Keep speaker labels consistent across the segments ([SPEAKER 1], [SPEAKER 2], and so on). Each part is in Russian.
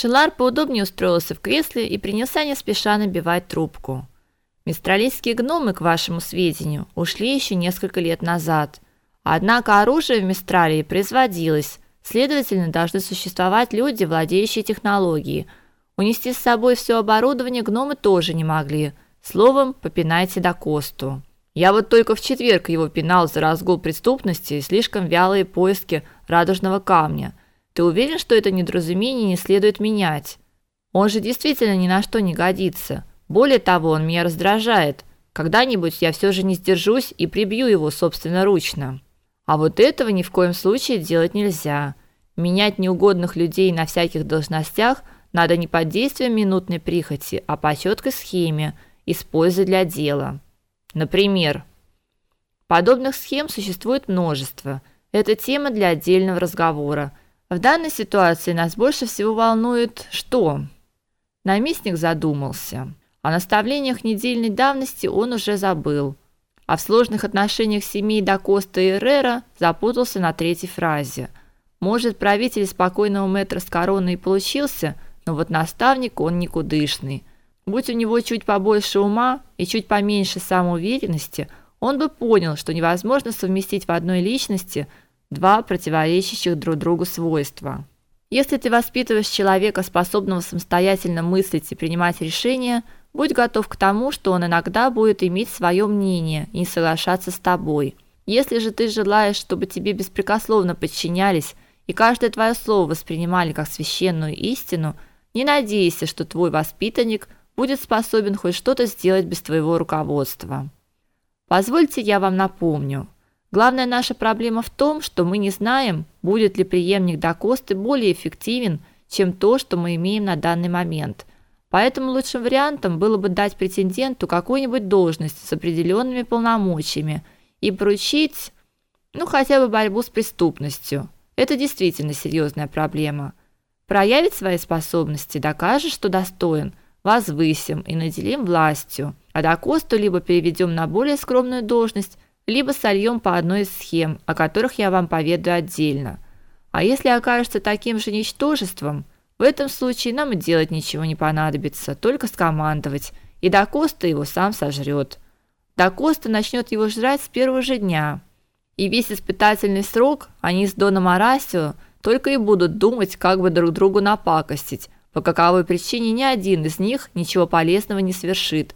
[SPEAKER 1] Шелар поудобнее устроился в кресле и принялся не спеша набивать трубку. Мистралийские гномы, к вашему сведению, ушли еще несколько лет назад. Однако оружие в Мистралии производилось, следовательно, должны существовать люди, владеющие технологией. Унести с собой все оборудование гномы тоже не могли. Словом, попинайте до косту. Я вот только в четверг его пинал за разгул преступности и слишком вялые поиски радужного камня. Ты уверен, что это недоразумение не следует менять? Он же действительно ни на что не годится. Более того, он меня раздражает. Когда-нибудь я все же не сдержусь и прибью его собственноручно. А вот этого ни в коем случае делать нельзя. Менять неугодных людей на всяких должностях надо не под действием минутной прихоти, а по четкой схеме, используя для дела. Например, подобных схем существует множество. Это тема для отдельного разговора. В данной ситуации нас больше всего волнует что? Наместник задумался. О наставлениях недельной давности он уже забыл, а в сложных отношениях семей Дакоста и Эррера запутался на третьей фразе. Может, правитель спокойного метра с короной и получился, но вот наставник он никудышный. Будь у него чуть побольше ума и чуть поменьше самоуверенности, он бы понял, что невозможно совместить в одной личности два противоречащих друг другу свойства. Если ты воспитываешь человека, способного самостоятельно мыслить и принимать решения, будь готов к тому, что он иногда будет иметь свое мнение и не соглашаться с тобой. Если же ты желаешь, чтобы тебе беспрекословно подчинялись и каждое твое слово воспринимали как священную истину, не надейся, что твой воспитанник будет способен хоть что-то сделать без твоего руководства. Позвольте я вам напомню. Главная наша проблема в том, что мы не знаем, будет ли преемник Дакосты более эффективен, чем то, что мы имеем на данный момент. Поэтому лучшим вариантом было бы дать претенденту какую-нибудь должность с определенными полномочиями и поручить, ну, хотя бы борьбу с преступностью. Это действительно серьезная проблема. Проявить свои способности, докажешь, что достоин – возвысим и наделим властью, а Дакосту либо переведем на более скромную должность, либо сольем по одной из схем, о которых я вам поведаю отдельно. А если окажется таким же ничтожеством, в этом случае нам и делать ничего не понадобится, только скомандовать, и Дакоста его сам сожрет. Дакоста начнет его жрать с первого же дня. И весь испытательный срок они с Доном Арасио только и будут думать, как бы друг другу напакостить, по каковой причине ни один из них ничего полезного не совершит,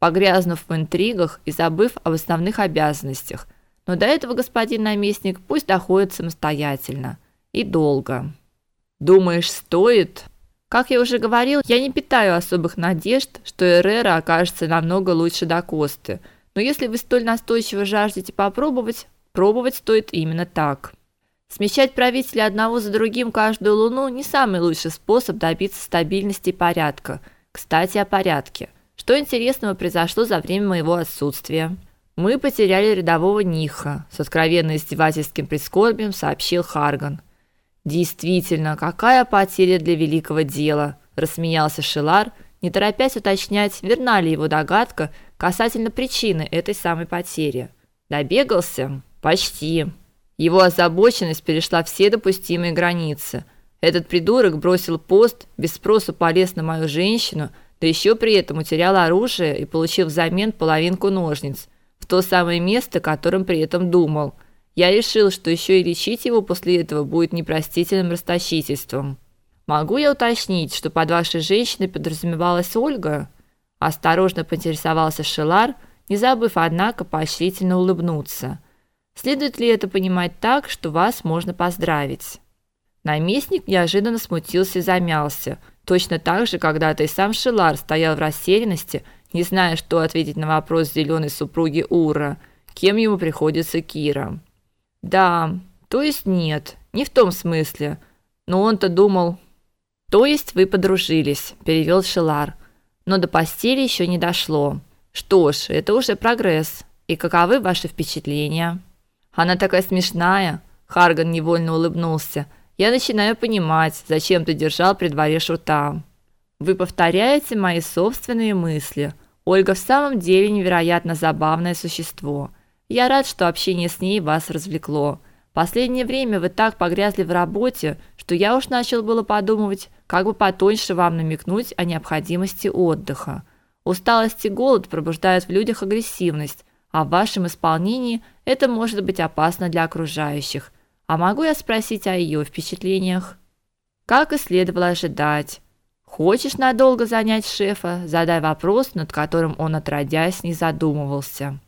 [SPEAKER 1] погрязнув в интригах и забыв об основных обязанностях. Но до этого господин наместник пусть доходит самостоятельно и долго. Думаешь, стоит? Как я уже говорил, я не питаю особых надежд, что Эррера окажется намного лучше Дакосты. Но если вы столь настойчиво жаждете попробовать, пробовать стоит именно так. Смещать правителя одного за другим каждую луну не самый лучший способ добиться стабильности и порядка. Кстати, о порядке. Что интересного произошло за время моего отсутствия? Мы потеряли рядового Ниха, с откровенно издевательским прискорбием сообщил Харган. Действительно, какая потеря для великого дела, рассмеялся Шилар, не торопясь уточнять, верна ли его догадка касательно причины этой самой потери. Добегался? Почти. Его озабоченность перешла все допустимые границы. Этот придурок бросил пост, без спросу полез на мою женщину, да еще при этом утерял оружие и получил взамен половинку ножниц, в то самое место, которым при этом думал. Я решил, что еще и лечить его после этого будет непростительным расточительством. Могу я уточнить, что под вашей женщиной подразумевалась Ольга? Осторожно поинтересовался Шелар, не забыв однако поощрительно улыбнуться. Следует ли это понимать так, что вас можно поздравить? Наместник неожиданно смутился и замялся, точно так же, когда-то и сам Шилар стоял в растерянности, не зная, что ответить на вопрос зеленой супруги Ура, кем ему приходится Кира. Да, то есть нет, не в том смысле. Но он-то думал, то есть вы подружились, перевел Шилар. Но до постели еще не дошло. Что ж, это уже прогресс. И каковы ваши впечатления? Она такая смешная. Харган невольно улыбнулся. Я начинаю понимать, зачем ты держал при дворе шута. Вы повторяете мои собственные мысли. Ольга в самом деле невероятно забавное существо. Я рад, что общение с ней вас развлекло. Последнее время вы так погрязли в работе, что я уж начал было подумывать, как бы потоньше вам намекнуть о необходимости отдыха. Усталость и голод пробуждают в людях агрессивность, а в вашем исполнении это может быть опасно для окружающих. А могу я спросить о ее впечатлениях? Как и следовало ожидать. Хочешь надолго занять шефа, задай вопрос, над которым он отродясь не задумывался.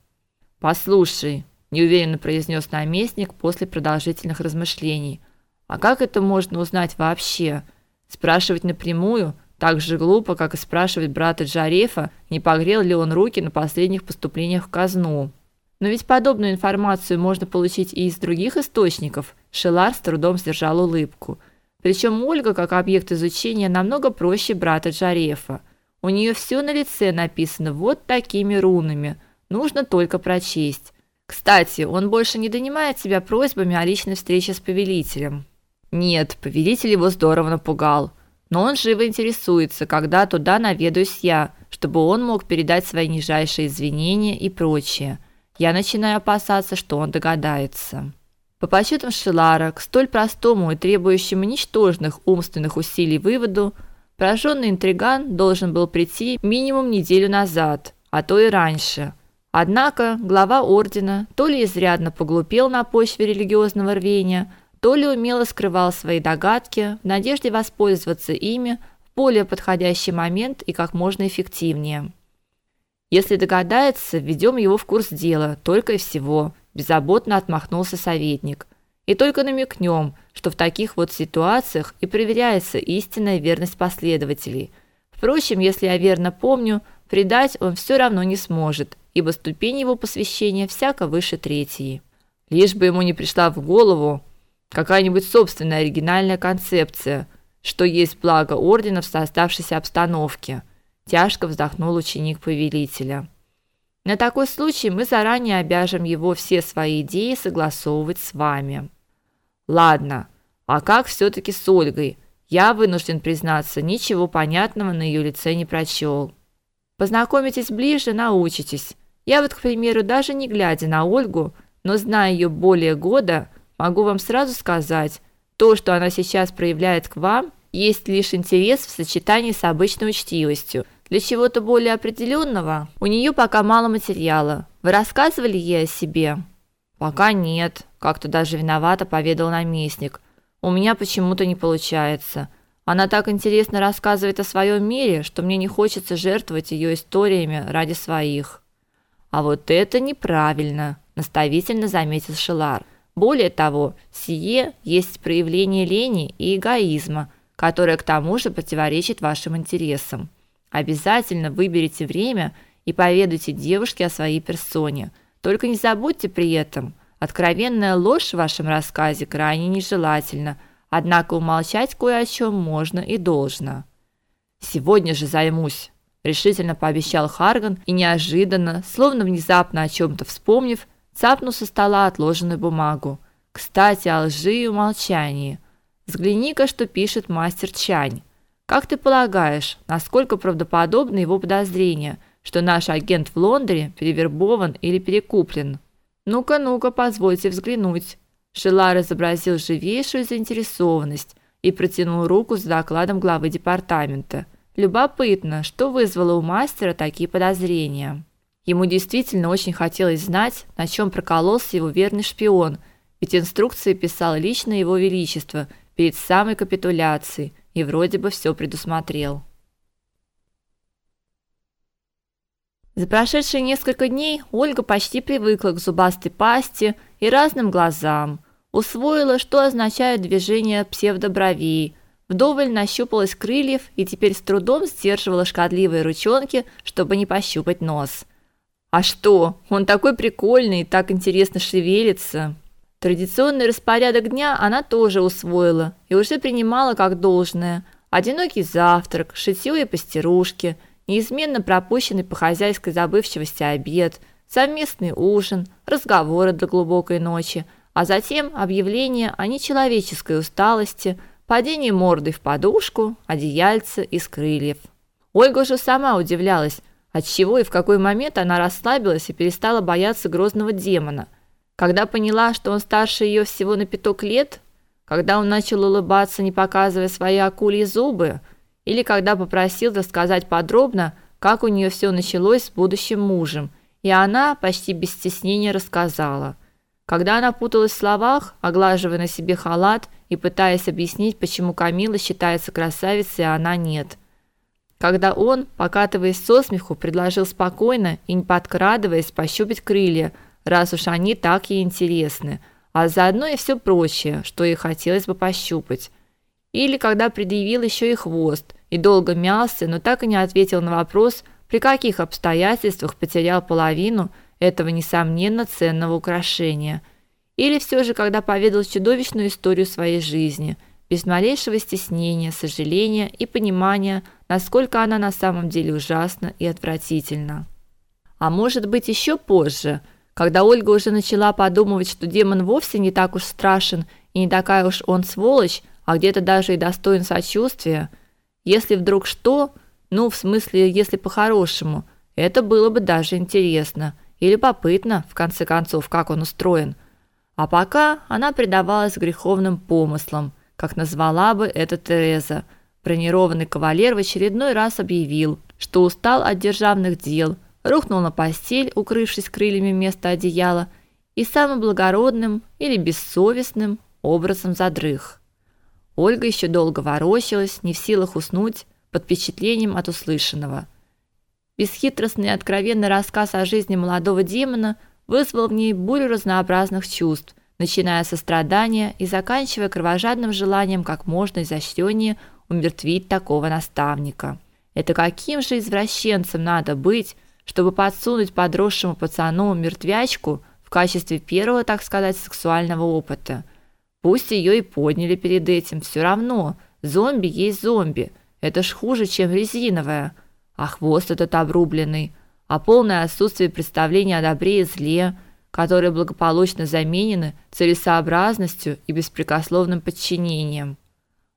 [SPEAKER 1] Послушай, неуверенно произнес наместник после продолжительных размышлений. А как это можно узнать вообще? Спрашивать напрямую так же глупо, как и спрашивать брата Джарефа, не погрел ли он руки на последних поступлениях в казну. Но ведь подобную информацию можно получить и из других источников. Шелар с трудом сдержал улыбку. Причем Ольга, как объект изучения, намного проще брата Джарефа. У нее все на лице написано вот такими рунами. Нужно только прочесть. Кстати, он больше не донимает себя просьбами о личной встрече с повелителем. Нет, повелитель его здорово напугал. Но он живо интересуется, когда туда наведаюсь я, чтобы он мог передать свои нижайшие извинения и прочее. Я начинаю опасаться, что он догадается. По подсчетам Шилара, к столь простому и требующему ничтожных умственных усилий выводу, пораженный интриган должен был прийти минимум неделю назад, а то и раньше. Однако глава ордена то ли изрядно поглупел на почве религиозного рвения, то ли умело скрывал свои догадки в надежде воспользоваться ими в более подходящий момент и как можно эффективнее. Если догадается, введем его в курс дела, только и всего беззаботно отмахнулся советник. И только намекнем, что в таких вот ситуациях и проверяется истинная верность последователей. Впрочем, если я верно помню, предать он все равно не сможет, ибо ступень его посвящения всяко выше третьей. Лишь бы ему не пришла в голову какая-нибудь собственная оригинальная концепция, что есть благо ордена в создавшейся обстановке. Тяжко вздохнул ученик повелителя. На такой случай мы заранее обяжем его все свои идеи согласовывать с вами. Ладно, а как все таки с Ольгой? Я вынужден признаться, ничего понятного на ее лице не прочел. Познакомитесь ближе, научитесь. Я вот, к примеру, даже не глядя на Ольгу, но зная ее более года, могу вам сразу сказать, то, что она сейчас проявляет к вам, есть лишь интерес в сочетании с обычной учтивостью. Для чего-то более определенного у нее пока мало материала. Вы рассказывали ей о себе? Пока нет, как-то даже виновато поведал наместник. У меня почему-то не получается. Она так интересно рассказывает о своем мире, что мне не хочется жертвовать ее историями ради своих. А вот это неправильно, наставительно заметил Шилар. Более того, сие есть проявление лени и эгоизма, которое к тому же противоречит вашим интересам. Обязательно выберите время и поведайте девушке о своей персоне. Только не забудьте при этом, откровенная ложь в вашем рассказе крайне нежелательна, однако умолчать кое о чем можно и должно. Сегодня же займусь, решительно пообещал Харган и неожиданно, словно внезапно о чем то вспомнив, цапнул со стола отложенную бумагу. Кстати, о лжи и умолчании. Взгляни-ка, что пишет мастер Чань. Как ты полагаешь, насколько правдоподобны его подозрения, что наш агент в Лондоне перевербован или перекуплен? Ну-ка, ну-ка, позвольте взглянуть. Шелар изобразил живейшую заинтересованность и протянул руку с докладом главы департамента. Любопытно, что вызвало у мастера такие подозрения. Ему действительно очень хотелось знать, на чем прокололся его верный шпион, ведь инструкции писал лично его величество перед самой капитуляцией и вроде бы все предусмотрел. За прошедшие несколько дней Ольга почти привыкла к зубастой пасти и разным глазам, усвоила, что означают движения псевдобровей, вдоволь нащупалась крыльев и теперь с трудом сдерживала шкодливые ручонки, чтобы не пощупать нос. А что? Он такой прикольный и так интересно шевелится. Традиционный распорядок дня она тоже усвоила и уже принимала как должное. Одинокий завтрак, шитье и постирушки, неизменно пропущенный по хозяйской забывчивости обед, совместный ужин, разговоры до глубокой ночи, а затем объявление о нечеловеческой усталости, падении мордой в подушку, одеяльце из крыльев. Ольга уже сама удивлялась, отчего и в какой момент она расслабилась и перестала бояться грозного демона – Когда поняла, что он старше ее всего на пяток лет, когда он начал улыбаться, не показывая свои акульи зубы, или когда попросил рассказать подробно, как у нее все началось с будущим мужем, и она почти без стеснения рассказала. Когда она путалась в словах, оглаживая на себе халат и пытаясь объяснить, почему Камила считается красавицей, а она нет. Когда он, покатываясь со смеху, предложил спокойно и не подкрадываясь пощупать крылья, раз уж они так ей интересны, а заодно и все прочее, что ей хотелось бы пощупать. Или когда предъявил еще и хвост и долго мялся, но так и не ответил на вопрос, при каких обстоятельствах потерял половину этого несомненно ценного украшения. Или все же, когда поведал чудовищную историю своей жизни, без малейшего стеснения, сожаления и понимания, насколько она на самом деле ужасна и отвратительна. А может быть, еще позже, когда Ольга уже начала подумывать, что демон вовсе не так уж страшен и не такая уж он сволочь, а где-то даже и достоин сочувствия, если вдруг что, ну, в смысле, если по-хорошему, это было бы даже интересно – или любопытно, в конце концов, как он устроен. А пока она предавалась греховным помыслам, как назвала бы это Тереза. Бронированный кавалер в очередной раз объявил, что устал от державных дел, рухнул на постель, укрывшись крыльями вместо одеяла, и самым благородным или бессовестным образом задрых. Ольга еще долго ворочалась, не в силах уснуть под впечатлением от услышанного. Бесхитростный и откровенный рассказ о жизни молодого демона вызвал в ней бурю разнообразных чувств, начиная со страдания и заканчивая кровожадным желанием как можно изощреннее умертвить такого наставника. Это каким же извращенцем надо быть, чтобы подсунуть подросшему пацану мертвячку в качестве первого, так сказать, сексуального опыта? Пусть ее и подняли перед этим, все равно, зомби есть зомби. Это ж хуже, чем резиновая а хвост этот обрубленный, а полное отсутствие представления о добре и зле, которые благополучно заменены целесообразностью и беспрекословным подчинением.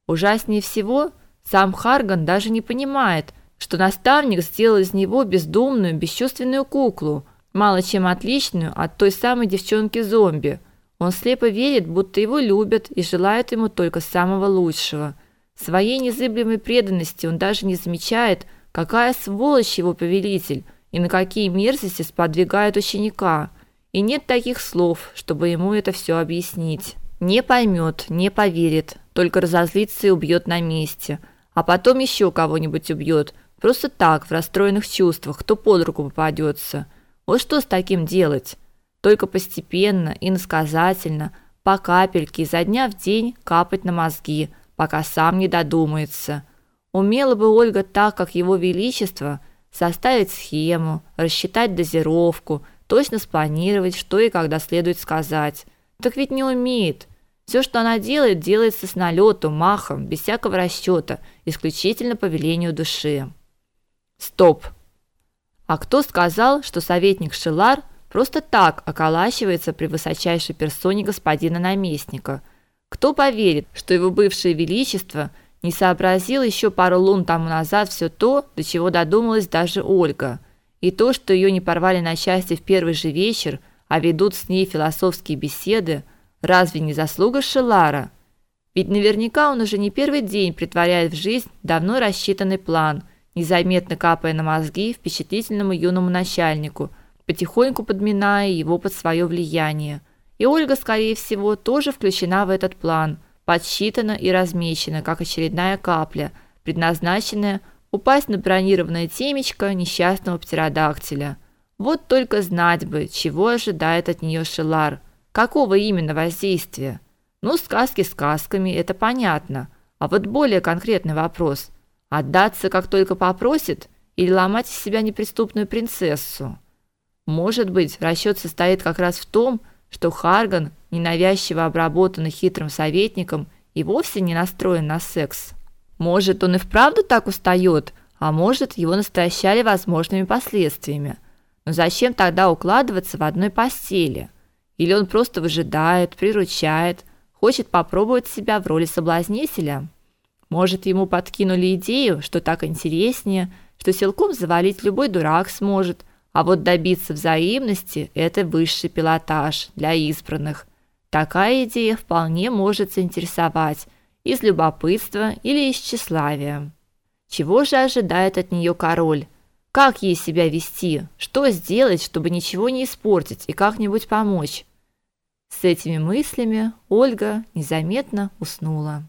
[SPEAKER 1] Ужаснее всего, сам Харган даже не понимает, что наставник сделал из него бездумную, бесчувственную куклу, мало чем отличную от той самой девчонки-зомби. Он слепо верит, будто его любят и желают ему только самого лучшего. Своей незыблемой преданности он даже не замечает, Какая сволочь его повелитель и на какие мерзости сподвигает ученика. И нет таких слов, чтобы ему это все объяснить. Не поймет, не поверит, только разозлится и убьет на месте, а потом еще кого-нибудь убьет, просто так, в расстроенных чувствах, кто под руку попадется. Вот что с таким делать? Только постепенно и насказательно, по капельке изо дня в день капать на мозги, пока сам не додумается – Умела бы Ольга так, как его величество, составить схему, рассчитать дозировку, точно спланировать, что и когда следует сказать. Так ведь не умеет. Все, что она делает, делается с налету, махом, без всякого расчета, исключительно по велению души. Стоп. А кто сказал, что советник Шилар просто так околачивается при высочайшей персоне господина наместника? Кто поверит, что его бывшее величество – не сообразил еще пару лун тому назад все то, до чего додумалась даже Ольга. И то, что ее не порвали на части в первый же вечер, а ведут с ней философские беседы, разве не заслуга Шелара? Ведь наверняка он уже не первый день притворяет в жизнь давно рассчитанный план, незаметно капая на мозги впечатлительному юному начальнику, потихоньку подминая его под свое влияние. И Ольга, скорее всего, тоже включена в этот план – подсчитана и размечена, как очередная капля, предназначенная упасть на бронированное темечко несчастного птеродактиля. Вот только знать бы, чего ожидает от нее Шелар, какого именно воздействия. Ну, сказки сказками, это понятно. А вот более конкретный вопрос. Отдаться, как только попросит, или ломать из себя неприступную принцессу? Может быть, расчет состоит как раз в том, что Харган, ненавязчиво обработанный хитрым советником, и вовсе не настроен на секс. Может, он и вправду так устает, а может, его настращали возможными последствиями. Но зачем тогда укладываться в одной постели? Или он просто выжидает, приручает, хочет попробовать себя в роли соблазнителя? Может, ему подкинули идею, что так интереснее, что силком завалить любой дурак сможет, А вот добиться взаимности это высший пилотаж для избранных. Такая идея вполне может заинтересовать из любопытства или из тщеславия. Чего же ожидает от нее король? Как ей себя вести? Что сделать, чтобы ничего не испортить и как-нибудь помочь? С этими мыслями Ольга незаметно уснула.